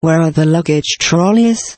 Where are the luggage trolleys?